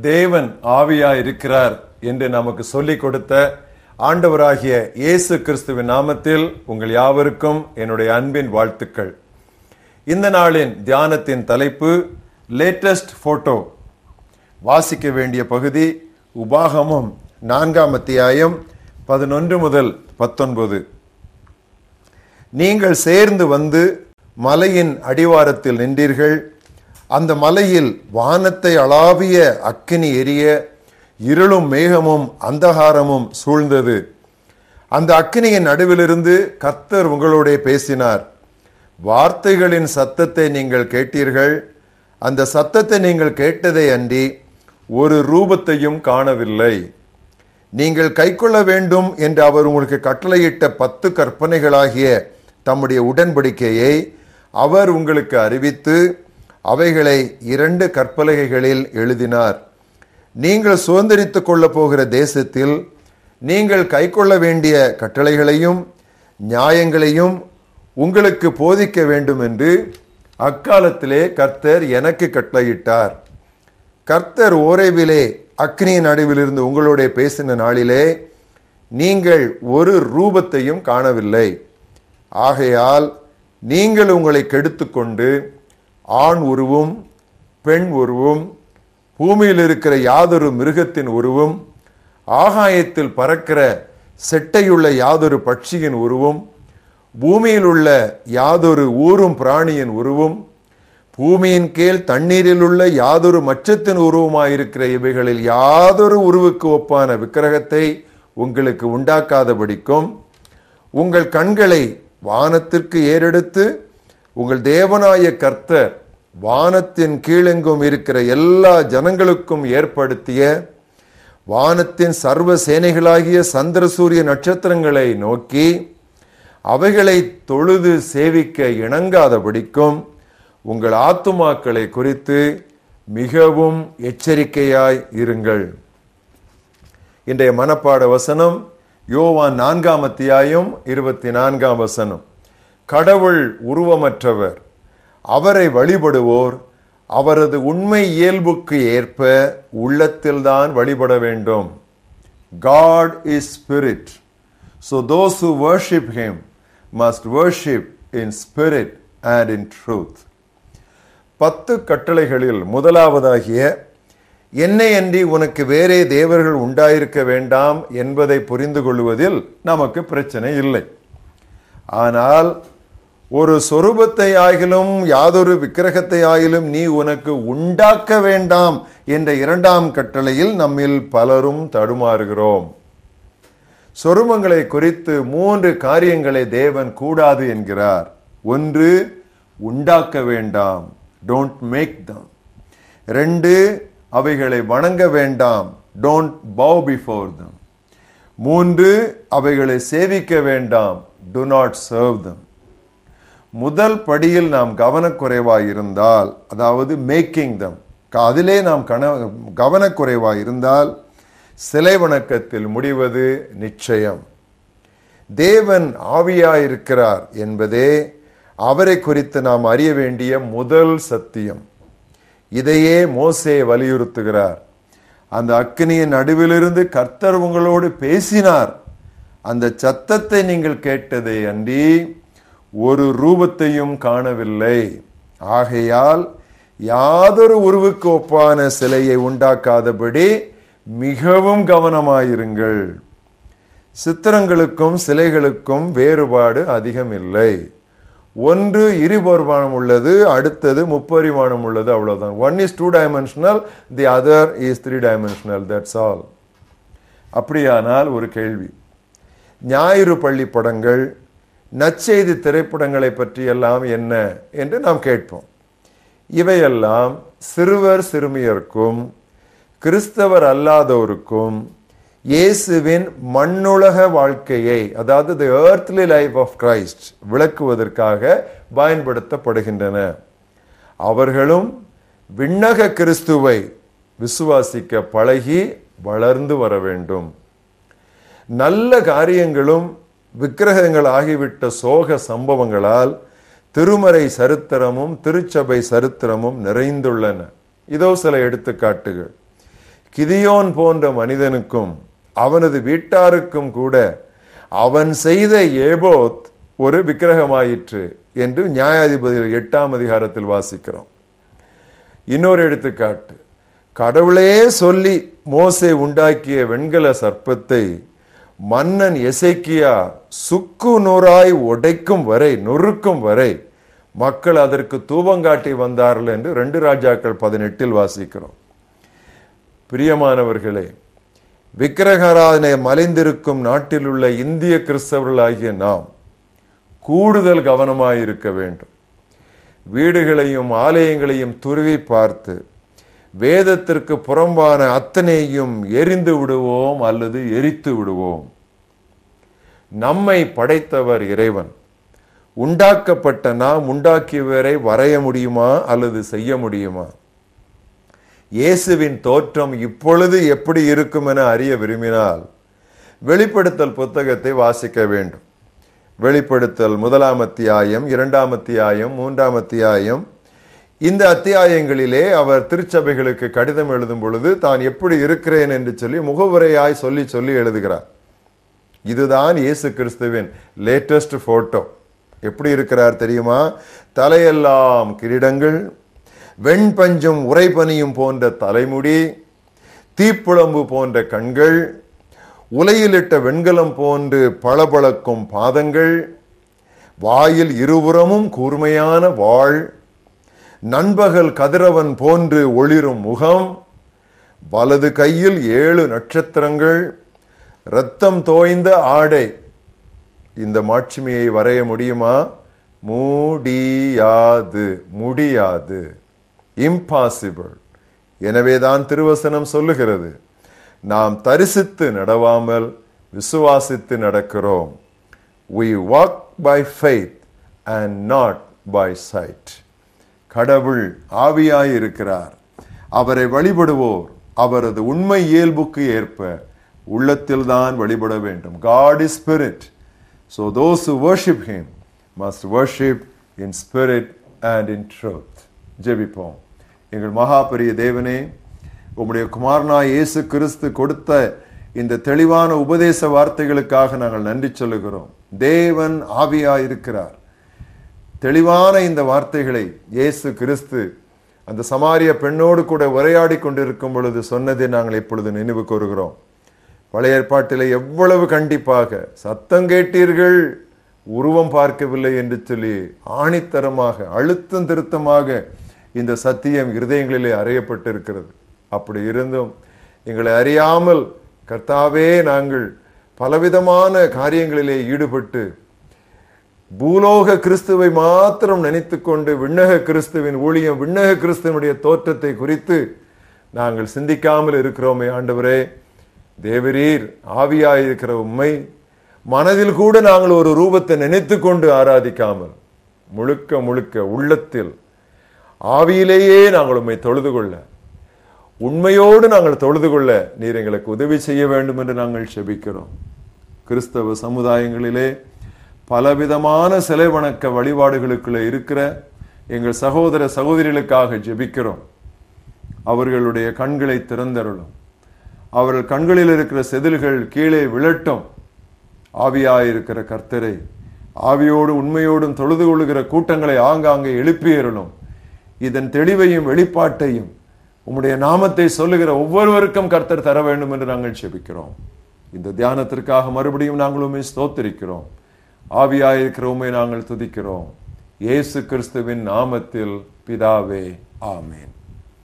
தேவன் ஆவியா இருக்கிறார் என்று நமக்கு சொல்லிக் கொடுத்த ஆண்டவராகிய இயேசு கிறிஸ்துவின் நாமத்தில் உங்கள் யாவருக்கும் என்னுடைய அன்பின் வாழ்த்துக்கள். இந்த நாளின் தியானத்தின் தலைப்பு லேட்டஸ்ட் போட்டோ வாசிக்க வேண்டிய பகுதி உபாகமும் நான்காம் அத்தியாயம் பதினொன்று முதல் பத்தொன்பது. நீங்கள் சேர்ந்து வந்து மலையின் அடிவாரத்தில் நின்றீர்கள் அந்த மலையில் வானத்தை அளாவிய அக்கினி எரிய இருளும் மேகமும் அந்தகாரமும் சூழ்ந்தது. அந்த அக்கினியின் நடுவிலிருந்து கர்த்தர் உங்களோடே பேசினார். வார்த்தைகளின் சத்தத்தை நீங்கள் கேட்டீர்கள். அந்த சத்தத்தை நீங்கள் கேட்டதை அன்றி ஒரு ரூபத்தையும் காணவில்லை. நீங்கள் கைக்கொள்ள வேண்டும் என்று அவர் உங்களுக்கு கட்டளையிட்ட பத்து கற்பனைகளாகிய தம்முடைய உடன்படிக்கையை அவர் உங்களுக்கு அறிவித்து அவைகளை இரண்டு கற்பலகைகளில் எழுதினார். நீங்கள் சுதந்திரித்து கொள்ளப் போகிற தேசத்தில் நீங்கள் கைக்கொள்ள வேண்டிய கட்டளைகளையும் நியாயங்களையும் உங்களுக்கு போதிக்க வேண்டும் என்று அக்காலத்திலே கர்த்தர் எனக்கு கட்டளையிட்டார். கர்த்தர் ஓரேவிலே அக்னியின் நடுவிலிருந்து உங்களோட பேசின நாளிலே நீங்கள் ஒரு ரூபத்தையும் காணவில்லை. ஆகையால் நீங்கள் உங்களை கெடுத்துக்கொண்டு ஆண் உருவும் பெண் உருவும் பூமியில் இருக்கிற யாதொரு மிருகத்தின் உருவும் ஆகாயத்தில் பறக்கிற செட்டையுள்ள யாதொரு பட்சியின் உருவும் பூமியில் உள்ள யாதொரு ஊரும் பிராணியின் உருவும் பூமியின் கீழ் தண்ணீரில் உள்ள யாதொரு மச்சத்தின் உருவமாயிருக்கிற இவைகளில் யாதொரு உருவுக்கு ஒப்பான விக்கிரகத்தை உங்களுக்கு உண்டாக்காதபடிக்கும் உங்கள் கண்களை வானத்திற்கு ஏறெடுத்து உங்கள் தேவனாய கர்த்தர் வானத்தின் கீழெங்கும் இருக்கிற எல்லா ஜனங்களுக்கும் ஏற்படுத்திய வானத்தின் சர்வ சேனைகளாகிய சந்திர சூரிய நட்சத்திரங்களை நோக்கி அவைகளை தொழுது சேவிக்க இணங்காதபடிக்கும் உங்கள் ஆத்துமாக்களை குறித்து மிகவும் எச்சரிக்கையாய் இருங்கள். இன்றைய மனப்பாட வசனம் யோவான் நான்காம் அத்தியாயம் இருபத்தி நான்காம் வசனம். கடவுள் உருவமற்றவர். அவரை வழிபடுவோர் அவரது உண்மை இயல்புக்கு ஏற்ப உள்ளத்தில்தான் வழிபட வேண்டும். God is spirit so those who worship him must worship in spirit and in truth பத்து கட்டளைகளில் முதலாவதாகிய என்னை அன்றி உனக்கு வேறே தேவர்கள் உண்டாயிருக்க வேண்டாம் என்பதை புரிந்து கொள்வதில் நமக்கு பிரச்சனை இல்லை. ஆனால் ஒரு சொரூபத்தை ஆகிலும் யாதொரு விக்கிரகத்தை ஆகிலும் நீ உனக்கு உண்டாக்க வேண்டாம் என்ற இரண்டாம் கட்டளையில் நம்மில் பலரும் தடுமாறுகிறோம். சொருமங்களை குறித்து மூன்று காரியங்களை தேவன் கூடாது என்கிறார். ஒன்று உண்டாக்க வேண்டாம். டோன்ட் மேக் தம் ரெண்டு அவைகளை வணங்க வேண்டாம். டோன்ட் பவ் பிஃபோர் தம் மூன்று அவைகளை சேவிக்க வேண்டாம். டு நாட் சர்வ் தம் முதல் படியில் நாம் கவனக்குறைவாக இருந்தால் அதாவது மேக்கிங் தம் அதிலே நாம் கன கவனக்குறைவாக இருந்தால் சிலை வணக்கத்தில் முடிவது நிச்சயம். தேவன் ஆவியாயிருக்கிறார் என்பதே அவரை குறித்து நாம் அறிய வேண்டிய முதல் சத்தியம். இதையே மோசே வலியுறுத்துகிறார். அந்த அக்னியின் நடுவிலிருந்து கர்த்தர் உங்களோடு பேசினார். அந்த சத்தத்தை நீங்கள் கேட்டதை அன்றி ஒரு ரூபத்தையும் காணவில்லை. ஆகையால் யாதொரு உருவுக்கு ஒப்பான சிலையை உண்டாக்காதபடி மிகவும் கவனமாயிருங்கள். சித்திரங்களுக்கும் சிலைகளுக்கும் வேறுபாடு அதிகம் இல்லை ஒன்று இருபரிமாணம் உள்ளது அடுத்தது முப்பரிமாணம் உள்ளது அவ்வளவுதான். One is two dimensional the other is three dimensional that's all அப்படியானால் ஒரு கேள்வி. ஞாயிறு பள்ளி படங்கள் நற்செய்தி திரைப்படங்களை பற்றி எல்லாம் என்ன என்று நாம் கேட்போம். இவையெல்லாம் சிறுவர் சிறுமியருக்கும் கிறிஸ்தவர் அல்லாதோருக்கும் இயேசுவின் மண்ணுலக வாழ்க்கையை அதாவது the earthly life of Christ விளக்குவதற்காக பயன்படுத்தப்படுகின்றன. அவர்களும் விண்ணக கிறிஸ்துவை விசுவாசிக்க பழகி வளர்ந்து வர வேண்டும். நல்ல காரியங்களும் விக்கிரகங்கள் ஆகிவிட்ட சோக சம்பவங்களால் திருமறை சரித்திரமும் திருச்சபை சரித்திரமும் நிறைந்துள்ளன. இதோ சில எடுத்துக்காட்டுகள். கிதியோன் போன்ற மனிதனுக்கும் அவனது வீட்டாருக்கும் கூட அவன் செய்த ஏபோத் ஒரு விக்கிரகமாயிற்று என்று நியாயாதிபதிகள் எட்டாம் அதிகாரத்தில் வாசிக்கிறோம். இன்னொரு எடுத்துக்காட்டு. கடவுளே சொல்லி மோசை உண்டாக்கிய வெண்கல சர்ப்பத்தை மன்னன் எசைக்கியா சுக்கு நூறாய் உடைக்கும் வரை நொறுக்கும் வரை மக்கள் அதற்கு தூபங்காட்டி வந்தார்கள் என்று ரெண்டு ராஜாக்கள் பதினெட்டில் வாசிக்கிறோம். பிரியமானவர்களே விக்கிரகராதனை மலைந்திருக்கும் நாட்டில் உள்ள இந்திய கிறிஸ்தவர்களாகிய நாம் கூடுதல் கவனமாயிருக்க வேண்டும். வீடுகளையும் ஆலயங்களையும் துருவி பார்த்து வேதத்திற்கு புறம்பான அத்தனையும் எரிந்து விடுவோம் அல்லது எரித்து விடுவோம். நம்மை படைத்தவர் இறைவன். உண்டாக்கப்பட்ட நாம் உண்டாக்கியவரை வரைய முடியுமா அல்லது செய்ய முடியுமா? இயேசுவின் தோற்றம் இப்பொழுது எப்படி இருக்கும் என அறிய விரும்பினால் வெளிப்படுத்தல் புத்தகத்தை வாசிக்க வேண்டும். வெளிப்படுத்தல் முதலாம் அத்தியாயம் இரண்டாம் அத்தியாயம் மூன்றாம் அத்தியாயம் இந்த அத்தியாயங்களிலே அவர் திருச்சபைகளுக்கு கடிதம் எழுதும் பொழுது தான் எப்படி இருக்கிறேன் என்று சொல்லி முகவுரையாய் சொல்லி சொல்லி எழுதுகிறார். இதுதான் இயேசு கிறிஸ்துவின் லேட்டஸ்ட் போட்டோ எப்படி இருக்கிறார் தெரியுமா? தலையெல்லாம் கிரீடங்கள் வெண்பஞ்சும் உரைபனியும் போன்ற தலைமுடி தீப்புழம்பு போன்ற கண்கள் உலையிலிட்ட வெண்கலம் போன்று பளபளக்கும் பாதங்கள் வாயில் இருபுறமும் கூர்மையான வாழ் நண்பகல் கதிரவன் போன்று ஒளிரும் முகம் வலது கையில் ஏழு நட்சத்திரங்கள் இரத்தம் தோய்ந்த ஆடை. இந்த மாட்சிமையை வரைய முடியுமா? முடியாது முடியாது. இம்பாசிபிள் எனவேதான் திருவசனம் சொல்லுகிறது. நாம் தரிசித்து நடவாமல் விசுவாசித்து நடக்கிறோம். We walk by faith and not by sight. கடவுள் ஆவியாயிருக்கிறார். அவரை வழிபடுவோர் அவரது உண்மை இயல்புக்கு ஏற்ப உள்ளத்தில் தான் வழிபட வேண்டும். God is spirit so those worship him must worship in spirit and in truth ஜெபிப்போம். எங்கள் மகாபெரிய தேவனே உம்முடைய குமாரனாய் இயேசு கிறிஸ்து கொடுத்த இந்த தெளிவான உபதேச வார்த்தைகளுக்காக நாங்கள் நன்றி சொல்லுகிறோம். தேவன் ஆவியாய் இருக்கிறார் தெளிவான இந்த வார்த்தைகளை இயேசு கிறிஸ்து அந்த சமாரிய பெண்ணோடு கூட உரையாடி கொண்டிருக்கும் பொழுது சொன்னதை நாங்கள் இப்பொழுது நினைவு கூறுகிறோம். பழைய ஏற்பாட்டிலே எவ்வளவு கண்டிப்பாக சத்தம் கேட்டீர்கள் உருவம் பார்க்கவில்லை என்று சொல்லி ஆணித்தரமாக அழுத்தம் திருத்தமாக இந்த சத்தியம் இருதயங்களிலே அறையப்பட்டிருக்கிறது. அப்படி இருந்தும் எங்களை அறியாமல் கர்த்தாவே நாங்கள் பலவிதமான காரியங்களிலே ஈடுபட்டு பூலோக கிறிஸ்துவை மாத்திரம் நினைத்துக்கொண்டு விண்ணக கிறிஸ்துவின் ஊழியம் விண்ணக கிறிஸ்துவனுடைய தோற்றத்தை குறித்து நாங்கள் சிந்திக்காமல் இருக்கிறோமே ஆண்டவரே. தேவரீர் ஆவியாயிருக்கிற உண்மை மனதில் கூட நாங்கள் ஒரு ரூபத்தை நினைத்து கொண்டு ஆராதிக்காமல் முழுக்க முழுக்க உள்ளத்தில் ஆவியிலேயே நாங்கள் உண்மை தொழுது கொள்ள உண்மையோடு நாங்கள் தொழுது கொள்ள நீர் எங்களுக்கு உதவி செய்ய வேண்டும் என்று நாங்கள் செபிக்கிறோம். கிறிஸ்தவ சமுதாயங்களிலே பலவிதமான சிலை வணக்க வழிபாடுகளுக்குள்ள இருக்கிற எங்கள் சகோதர சகோதரிகளுக்காக ஜெபிக்கிறோம். அவர்களுடைய கண்களை திறந்தருளும். அவர்கள் கண்களில் இருக்கிற செதில்கள் கீழே விழட்டும். ஆவியாயிருக்கிற கர்த்தரை ஆவியோடு உண்மையோடும் தொழுது கொள்ளுகிற கூட்டங்களை ஆங்காங்கே எழுப்பியறணும் இதன் தெளிவையும் வெளிப்பாட்டையும் உம்முடைய நாமத்தை சொல்லுகிற ஒவ்வொருவருக்கும் கர்த்தர் தர வேண்டும் என்று நாங்கள் செபிக்கிறோம் இந்த தியானத்திற்காக மறுபடியும் நாங்கள் உண்மை ஆவியாயிருக்கிறோமே நாங்கள் துதிக்கிறோம். இயேசு கிறிஸ்துவின் நாமத்தில் பிதாவே ஆமேன்.